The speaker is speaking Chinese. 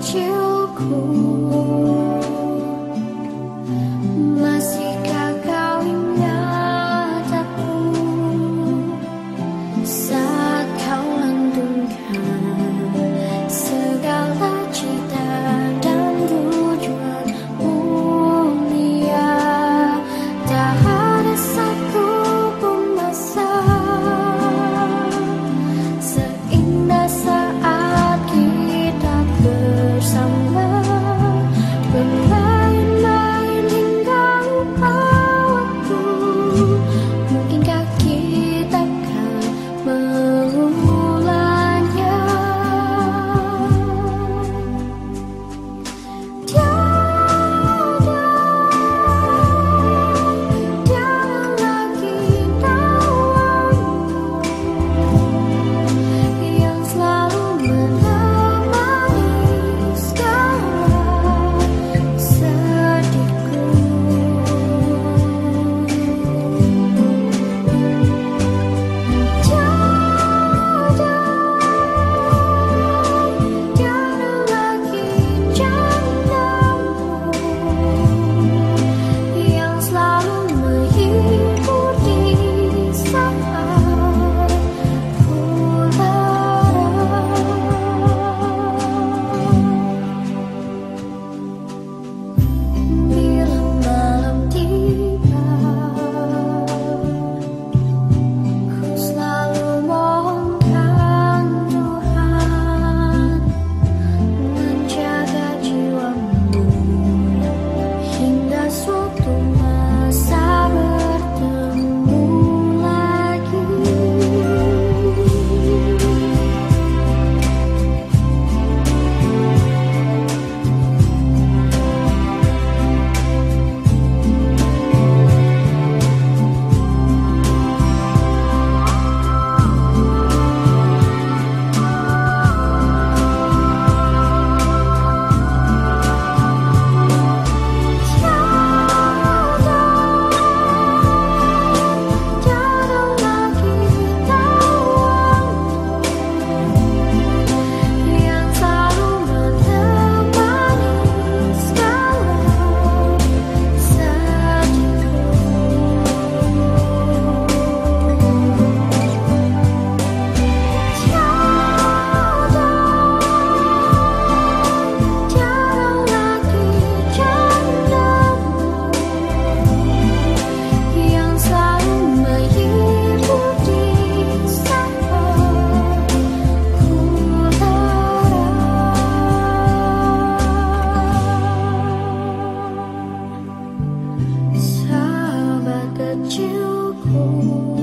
秋裤。流过。